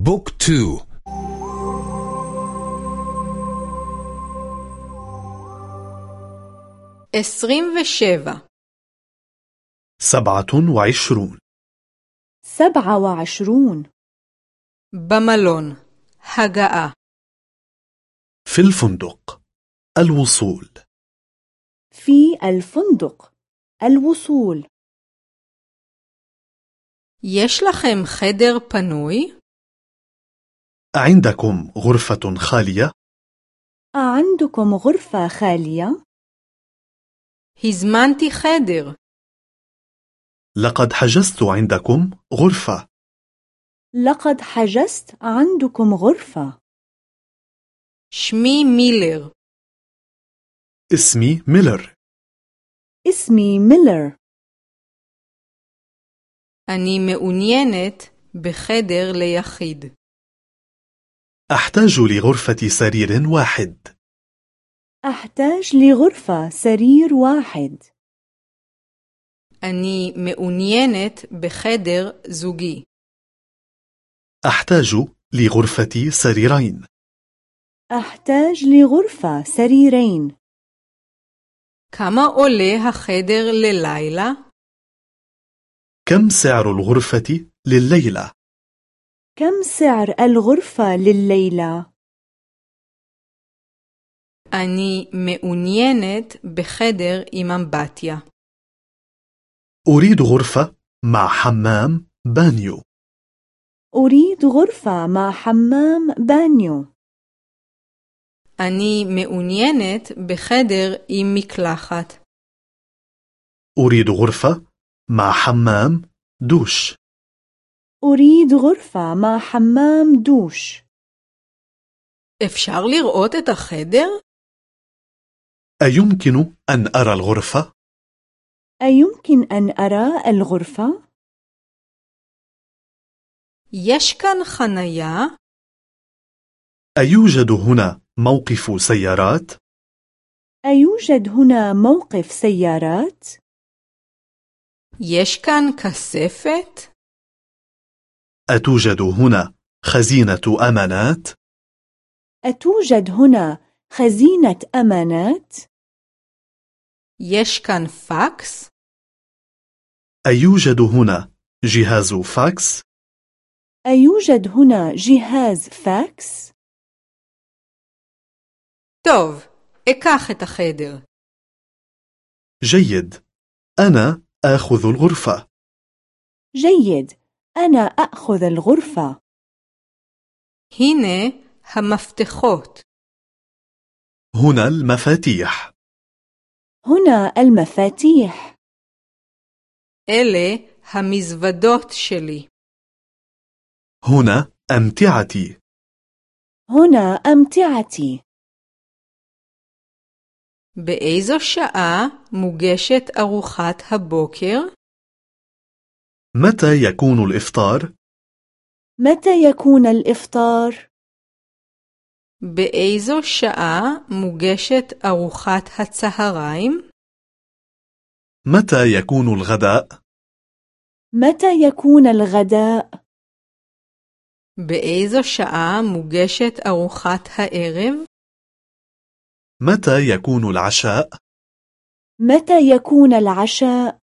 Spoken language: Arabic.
بوك تو عشرين وشبع سبعة وعشرون سبعة وعشرون بملون هجاء في الفندق الوصول في الفندق الوصول יש לכם חדר פנוי? عندكم غرفة خالية؟ أعندكم غرفة خالية؟ הזמנתי חדר. لقد حجزت عندكم غرفة لقد حجزت عندكم غرفة שמי מילר. اسمي ميلر اسمي ميلر אני מעוניינת בחדר ליחיד. أحتاج لغرفة سرير واحد أحتاج لغرفة سرير واحد אני מעוניינת בחדר זוגי. أحتاج لغرفة سريرين أحتاج لغرفة سريرين כמה עולה החדר ללילה? كم سعر الغرفة لليلة؟ كم سعر الغرفة لليلة؟ אני מעוניינת בחדר עם אמבטיה. أريد غرفة مع حمام بانيو أريد غرفة مع حمام بانيو אני מעוניינת בחדר עם מקלחת. أريد غرفة مع حمام دوش أريد غرفة مع حمام دوش אפשר לראות את החדר? أيمكن أن أرى الغرفة؟ أيمكن أن أرى الغرفة؟ יש כאן חניה? أيوجد هنا موقف سيارات؟ أيوجد هنا موقف سيارات؟ יש כאן כספת? أتوجد هنا خزينة أمانات؟ أتوجد هنا خزينة أمانات؟ يشكن فاكس؟ أيوجد هنا جهاز فاكس؟ أيوجد هنا جهاز فاكس؟ טוב, אני אקח את החדר جيد، أنا آخذ الغرفة جيد، أنا أخذ الغرفة הנה המפתחות. هنا المفاتيح هنا المفاتيح אלה המזוודות שלי. هنا أمتعتي هنا أمتعتي באיזו שעה מוגשת ארוחת הבוקר? متى يكون الإفطار؟ متى يكون الإفطار؟ באיזו שעה מוגשת ארוחת הצהריים? متى يكون الغداء؟ متى يكون الغداء؟ באיזו שעה מוגשת ארוחת הערב? متى يكون العشاء؟ متى يكون العشاء؟